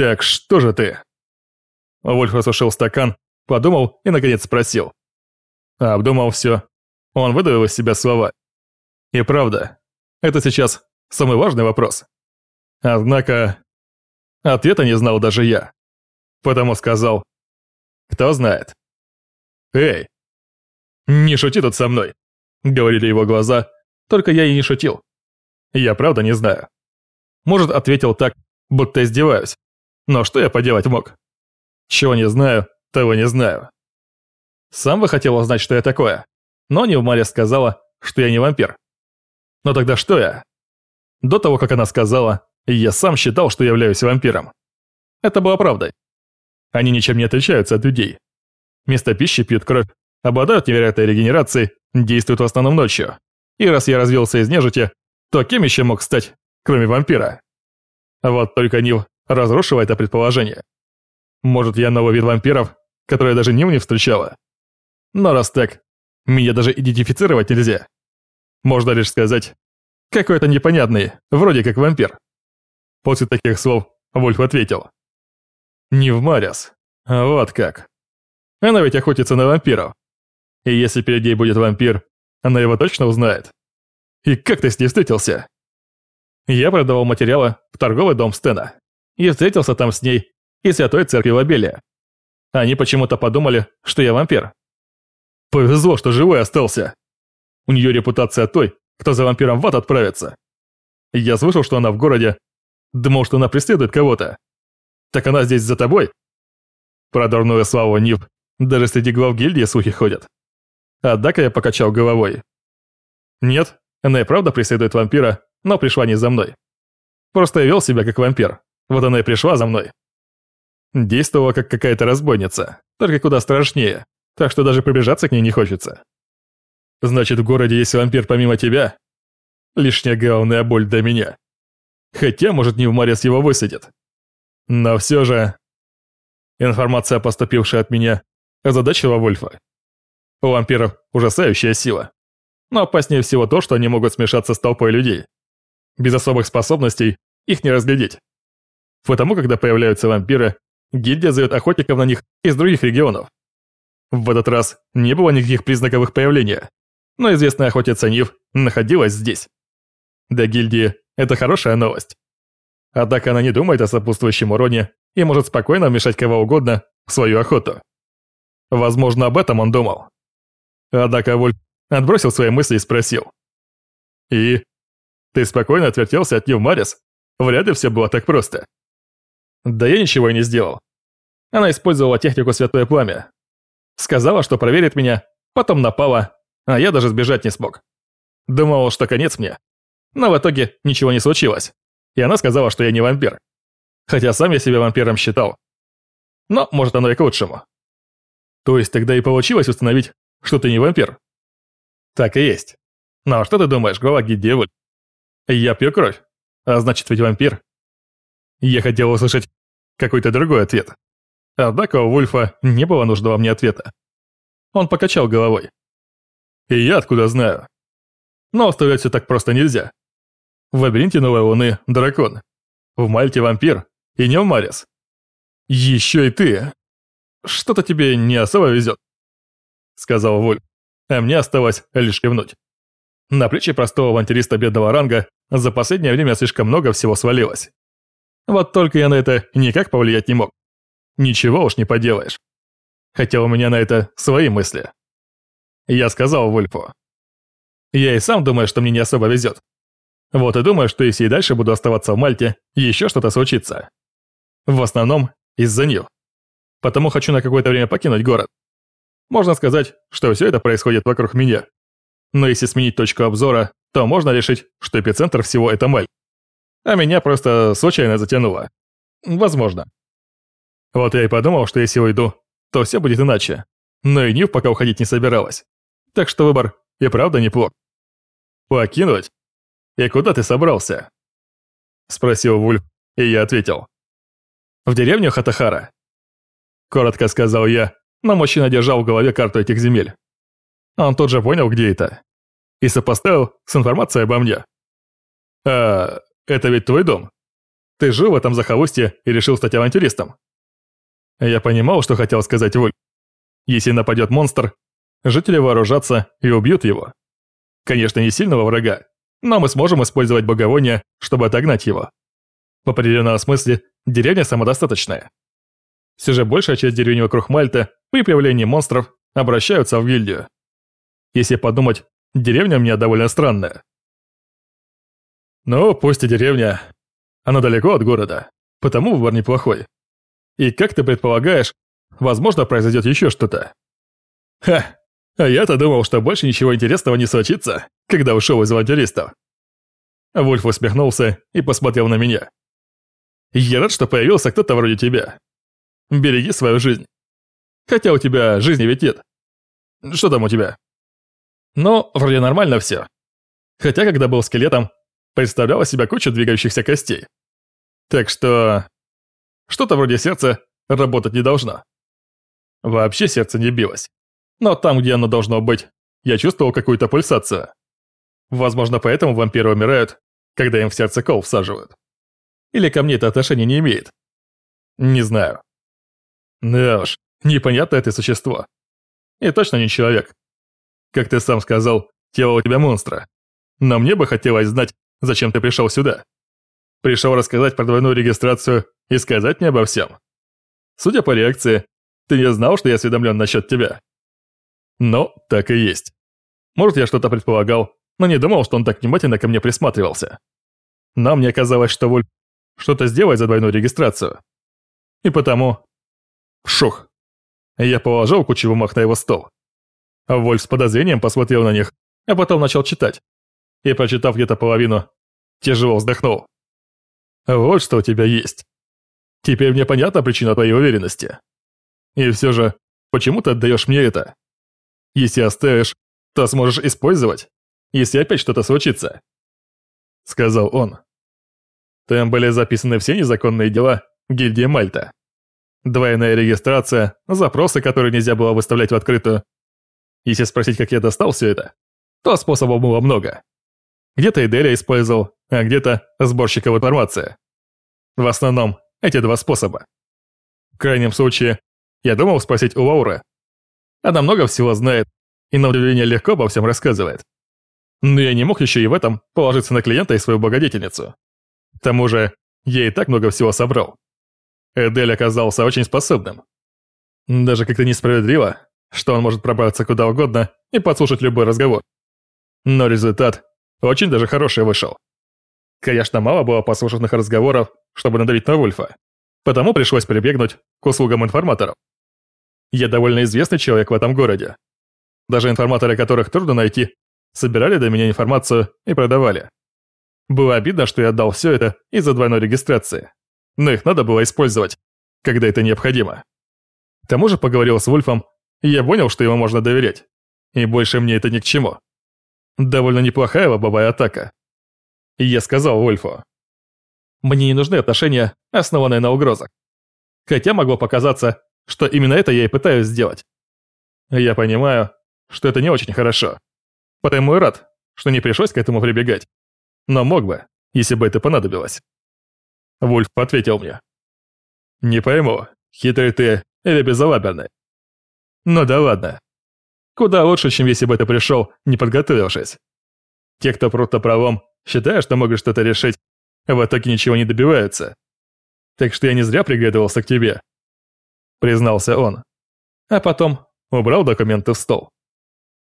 «Так что же ты?» Вольф осушил стакан, подумал и, наконец, спросил. Обдумал все. Он выдавил из себя слова. И правда, это сейчас самый важный вопрос. Однако, ответа не знал даже я. Потому сказал, кто знает. «Эй, не шути тут со мной», — говорили его глаза, только я и не шутил. Я правда не знаю. Может, ответил так, будто издеваюсь. Но что я поделать мог? Чего не знаю, того не знаю. Сам бы хотел узнать, что я такое. Но Нилмария сказала, что я не вампир. Но тогда что я? До того, как она сказала, я сам считал, что являюсь вампиром. Это было правдой. Они ничем не отличаются от людей. Вместо пищи пьют кровь, обладают невероятной регенерацией, действуют в основном ночью. И раз я развился из нежити, то кем еще мог стать, кроме вампира? Вот только Нил разрушила это предположение. Может, я новый вид вампиров, который даже Нил не встречала? Но раз так, меня даже идентифицировать нельзя. Можно лишь сказать, какой-то непонятный, вроде как вампир. После таких слов Вольф ответил. Не в Марис. А вот как. Она ведь охотится на вампиров. И если перед ней будет вампир, она его точно узнает. И как ты с ней встретился? Я продавал материалы в торговый дом Стена. И встретился там с ней и святой церкви Лабелия. Они почему-то подумали, что я вампир. Повезло, что живой остался. У нее репутация той, кто за вампиром в ад отправится. Я слышал, что она в городе. Думал, что она преследует кого-то. Так она здесь за тобой? Про дурную славу Нив даже среди глав гильдии слухи ходят. Однако я покачал головой. Нет, она и правда преследует вампира, но пришла не за мной. Просто я вел себя как вампир. Вот она и пришла за мной. Действовала как какая-то разбойница, только куда страшнее, так что даже приближаться к ней не хочется. Значит, в городе есть вампир помимо тебя? Лишняя головная боль для меня. Хотя, может, не в Марис его высадит. Но все же... Информация, поступившая от меня, озадачила Вольфа. У вампиров ужасающая сила. Но опаснее всего то, что они могут смешаться с толпой людей. Без особых способностей их не разглядеть. Потому, когда появляются вампиры, гильдия зовет охотников на них из других регионов. В этот раз не было никаких признаков их появления, но известная охотница Нив находилась здесь. Для гильдии это хорошая новость. Однако она не думает о сопутствующем уроне и может спокойно вмешать кого угодно в свою охоту. Возможно, об этом он думал. Однако Вольф отбросил свои мысли и спросил. «И? Ты спокойно отвертелся от Ньюмарис? Вряд ли все было так просто». «Да я ничего и не сделал. Она использовала технику Святое Пламя. Сказала, что проверит меня, потом напала, а я даже сбежать не смог. Думал, что конец мне. Но в итоге ничего не случилось. И она сказала, что я не вампир. Хотя сам я себя вампиром считал. Но, может, оно и к лучшему. То есть тогда и получилось установить, что ты не вампир? Так и есть. Ну а что ты думаешь, глава Гидевуль? Я пью кровь, а значит ведь вампир. Я хотел услышать какой-то другой ответ. Однако у Вульфа не было нужного мне ответа. Он покачал головой. И я откуда знаю? Но оставлять все так просто нельзя. В лабиринте Новой Луны дракон. В Мальте вампир. И не в Марис. Еще и ты. Что-то тебе не особо везет. Сказал Вульф. А мне осталось лишь кивнуть. На плечи простого авантюриста бедного ранга за последнее время слишком много всего свалилось. Вот только я на это никак повлиять не мог. Ничего уж не поделаешь. Хотя у меня на это свои мысли. Я сказал Вульфу. Я и сам думаю, что мне не особо везет. Вот и думаю, что если и дальше буду оставаться в Мальте, еще что-то случится. В основном из-за Нил. Потому хочу на какое-то время покинуть город. Можно сказать, что все это происходит вокруг меня. Но если сменить точку обзора, то можно решить, что эпицентр всего это Мальт. А меня просто случайно затянуло. Возможно. Вот я и подумал, что если уйду, то все будет иначе. Но и Нив пока уходить не собиралась. Так что выбор и правда неплох. «Покинуть? И куда ты собрался?» Спросил Вульф, и я ответил. «В деревню Хатахара». Коротко сказал я, но мужчина держал в голове карту этих земель. Он тут же понял, где это. И сопоставил с информацией обо мне. «А, это ведь твой дом?» Ты жил в этом захолустье и решил стать авантюристом. Я понимал, что хотел сказать Вуль. Если нападет монстр, жители вооружатся и убьют его. Конечно, не сильного врага, но мы сможем использовать боговоние, чтобы отогнать его. В определенном смысле, деревня самодостаточная. Все же большая часть деревни вокруг Мальта при появлении монстров обращаются в гильдию. Если подумать, деревня у меня довольно странная. Ну, пусть и деревня. Она далеко от города, потому выбор неплохой. И как ты предполагаешь, возможно, произойдет еще что-то. Ха, а я-то думал, что больше ничего интересного не случится, когда ушел из авантюристов. Вульф усмехнулся и посмотрел на меня. Я рад, что появился кто-то вроде тебя. Береги свою жизнь. Хотя у тебя жизни ведь нет. Что там у тебя? Ну, вроде нормально все. Хотя, когда был скелетом, представляла себя кучу двигающихся костей. Так что... Что-то вроде сердца работать не должно. Вообще сердце не билось. Но там, где оно должно быть, я чувствовал какую-то пульсацию. Возможно, поэтому вампиры умирают, когда им в сердце кол всаживают. Или ко мне это отношение не имеет? Не знаю. Да уж, непонятное ты существо. И точно не человек. Как ты сам сказал, тело у тебя монстра. Но мне бы хотелось знать, зачем ты пришел сюда. Пришел рассказать про двойную регистрацию и сказать мне обо всем. Судя по реакции, ты не знал, что я осведомлен насчет тебя. Но так и есть. Может, я что-то предполагал, но не думал, что он так внимательно ко мне присматривался. Но мне казалось, что Вульф что-то сделает за двойную регистрацию. И потому... Шух. Я положил кучу бумаг на его стол. Вольф с подозрением посмотрел на них, а потом начал читать. И, прочитав где-то половину, тяжело вздохнул. Вот что у тебя есть. Теперь мне понятна причина твоей уверенности. И все же, почему ты отдаешь мне это? Если оставишь, то сможешь использовать, если опять что-то случится. Сказал он. Там были записаны все незаконные дела гильдии Мальта. Двойная регистрация, запросы, которые нельзя было выставлять в открытую. Если спросить, как я достал все это, то способов было много. Где-то Иделя использовал, а где-то сборщиков информации. В основном эти два способа. В крайнем случае, я думал спросить у Лауры. Она много всего знает и на удивление легко обо всем рассказывает. Но я не мог еще и в этом положиться на клиента и свою благодетельницу. К тому же, я и так много всего собрал. Эдель оказался очень способным. Даже как-то несправедливо, что он может пробраться куда угодно и подслушать любой разговор. Но результат очень даже хороший вышел. Конечно, мало было послушанных разговоров, чтобы надавить на Вульфа, потому пришлось прибегнуть к услугам информаторов. Я довольно известный человек в этом городе. Даже информаторы, которых трудно найти, собирали до меня информацию и продавали. Было обидно, что я отдал все это из-за двойной регистрации, но их надо было использовать, когда это необходимо. К тому же поговорил с Вульфом, и я понял, что ему можно доверять, и больше мне это ни к чему. Довольно неплохая лобовая атака. Я сказал Вольфу. Мне не нужны отношения, основанные на угрозах. Хотя могло показаться, что именно это я и пытаюсь сделать. Я понимаю, что это не очень хорошо. Потому и рад, что не пришлось к этому прибегать. Но мог бы, если бы это понадобилось. Вульф ответил мне. Не пойму, хитрый ты или безалаберный. Ну да ладно. Куда лучше, чем если бы ты пришел, не подготовившись. Те, кто прут пролом, считая, что могут что-то решить, в итоге ничего не добиваются. Так что я не зря приглядывался к тебе. Признался он. А потом убрал документы в стол.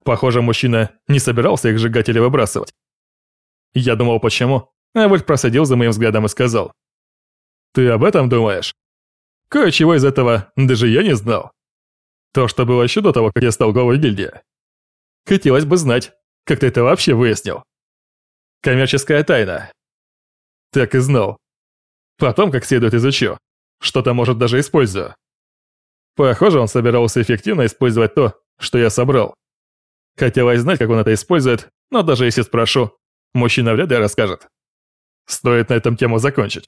Похоже, мужчина не собирался их сжигать или выбрасывать. Я думал, почему, а Вольф просадил за моим взглядом и сказал. «Ты об этом думаешь?» Кое-чего из этого даже я не знал. То, что было еще до того, как я стал главой гильдии. Хотелось бы знать, как ты это вообще выяснил. Коммерческая тайна. Так и знал. Потом, как следует изучу. Что-то, может, даже использую. Похоже, он собирался эффективно использовать то, что я собрал. Хотелось знать, как он это использует, но даже если спрошу, мужчина вряд ли расскажет. Стоит на этом тему закончить.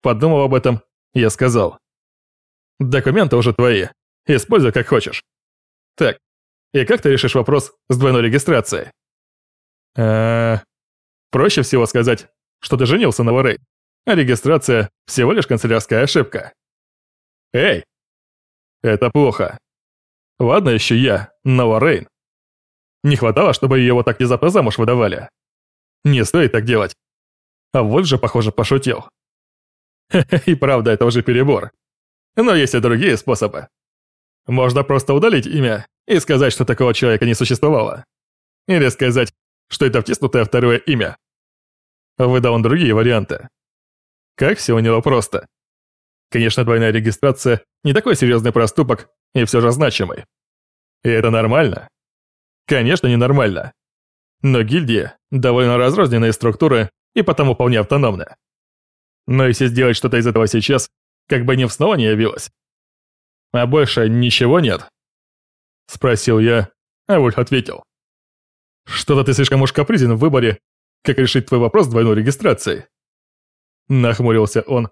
Подумал об этом, я сказал. Документы уже твои. Используй как хочешь. Так, и как ты решишь вопрос с двойной регистрацией? Э, проще всего сказать, что ты женился на Лорей. а регистрация – всего лишь канцелярская ошибка. Эй! Это плохо. Ладно еще я, но. Не хватало, чтобы ее вот так внезапно замуж выдавали. Не стоит так делать. А вот же, похоже, пошутил. И правда, это уже перебор. Но есть и другие способы. Можно просто удалить имя и сказать, что такого человека не существовало. Или сказать, что это втиснутое второе имя. Выдал он другие варианты. Как все у него просто. Конечно, двойная регистрация не такой серьезный проступок и все же значимый. И это нормально? Конечно, ненормально. Но гильдии довольно разрозненные структуры и потому вполне автономны. Но если сделать что-то из этого сейчас, как бы ни снова не явилось. А больше ничего нет? Спросил я, а Вульф ответил. Что-то ты слишком уж капризен в выборе, как решить твой вопрос двойной регистрацией. Нахмурился он,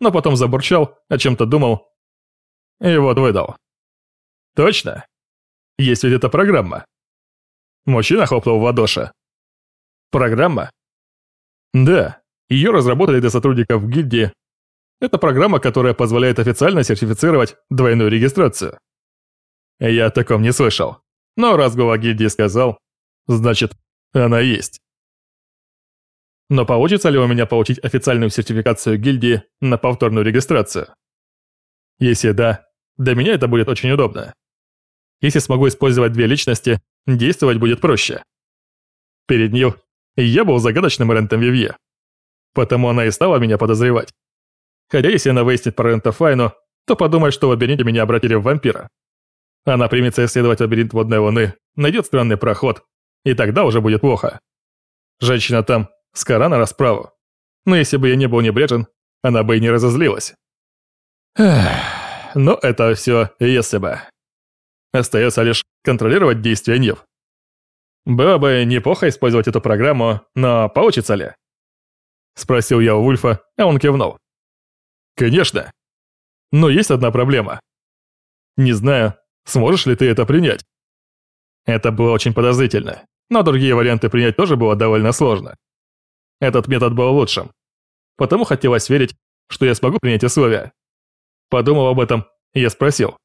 но потом забурчал, о чем-то думал, и вот выдал. Точно. Есть ведь эта программа. Мужчина хлопнул в ладоши. Программа? Да, ее разработали для сотрудников гильдии. Это программа, которая позволяет официально сертифицировать двойную регистрацию. Я о таком не слышал. Но раз глава гильдии сказал, значит, она есть. Но получится ли у меня получить официальную сертификацию гильдии на повторную регистрацию? Если да, для меня это будет очень удобно. Если смогу использовать две личности, действовать будет проще. Перед Нил я был загадочным Рентом Вивье. Потому она и стала меня подозревать. Хотя если она выяснит про Рента Файну, то подумает, что в лабиринте меня обратили в вампира. Она примется исследовать лабиринт водной луны, найдет странный проход, и тогда уже будет плохо. Женщина там скора на расправу. Но если бы я не был небрежен, она бы и не разозлилась. Эх, но это все если бы. Остается лишь контролировать действия Нив. Было бы неплохо использовать эту программу, но получится ли? Спросил я у Вульфа, а он кивнул. Конечно. Но есть одна проблема. Не знаю, сможешь ли ты это принять. Это было очень подозрительно, но другие варианты принять тоже было довольно сложно. Этот метод был лучшим. Потому хотелось верить, что я смогу принять условия. Подумал об этом, я спросил.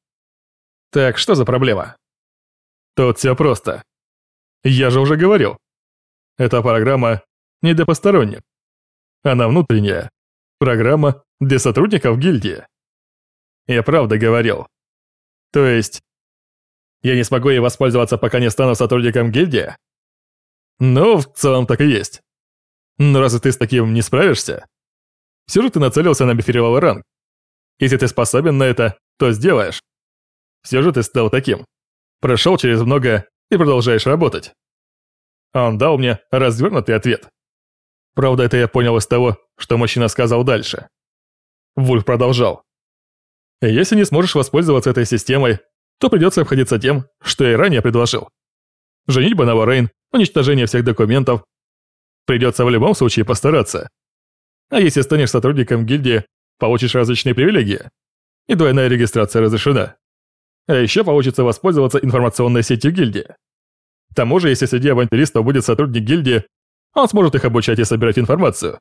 Так, что за проблема? Тут все просто. Я же уже говорил. Эта программа не для посторонних. Она внутренняя. Программа для сотрудников гильдии. Я правда говорил. То есть, я не смогу ей воспользоваться, пока не стану сотрудником гильдии? Ну, в целом так и есть. Но разве ты с таким не справишься? Все же ты нацелился на бифериловый ранг. Если ты способен на это, то сделаешь. Все же ты стал таким. Прошел через многое и продолжаешь работать. Он дал мне развернутый ответ. Правда, это я понял из того, что мужчина сказал дальше. Вульф продолжал. Если не сможешь воспользоваться этой системой, то придется обходиться тем, что я и ранее предложил. Женитьба на Варейн, уничтожение всех документов. Придется в любом случае постараться. А если станешь сотрудником гильдии, получишь различные привилегии. И двойная регистрация разрешена. А еще получится воспользоваться информационной сетью гильдии. К тому же, если среди авантюристов будет сотрудник гильдии, он сможет их обучать и собирать информацию.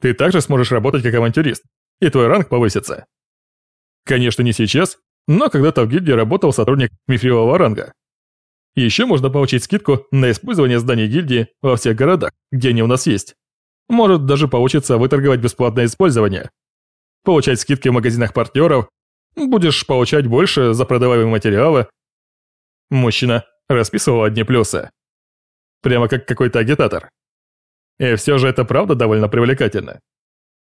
Ты также сможешь работать как авантюрист, и твой ранг повысится. Конечно, не сейчас, но когда-то в гильдии работал сотрудник мифрилового ранга. Еще можно получить скидку на использование зданий гильдии во всех городах, где они у нас есть. Может даже получится выторговать бесплатное использование. Получать скидки в магазинах партнеров Будешь получать больше за продаваемые материалы. Мужчина расписывал одни плюсы. Прямо как какой-то агитатор. И все же это правда довольно привлекательно.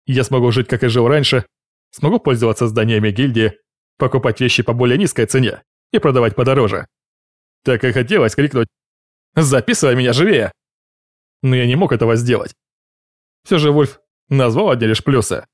Я смогу жить, как и жил раньше, смогу пользоваться зданиями гильдии, покупать вещи по более низкой цене и продавать подороже. Так и хотелось крикнуть «Записывай меня живее!» Но я не мог этого сделать. Все же Вульф назвал одни лишь плюсы.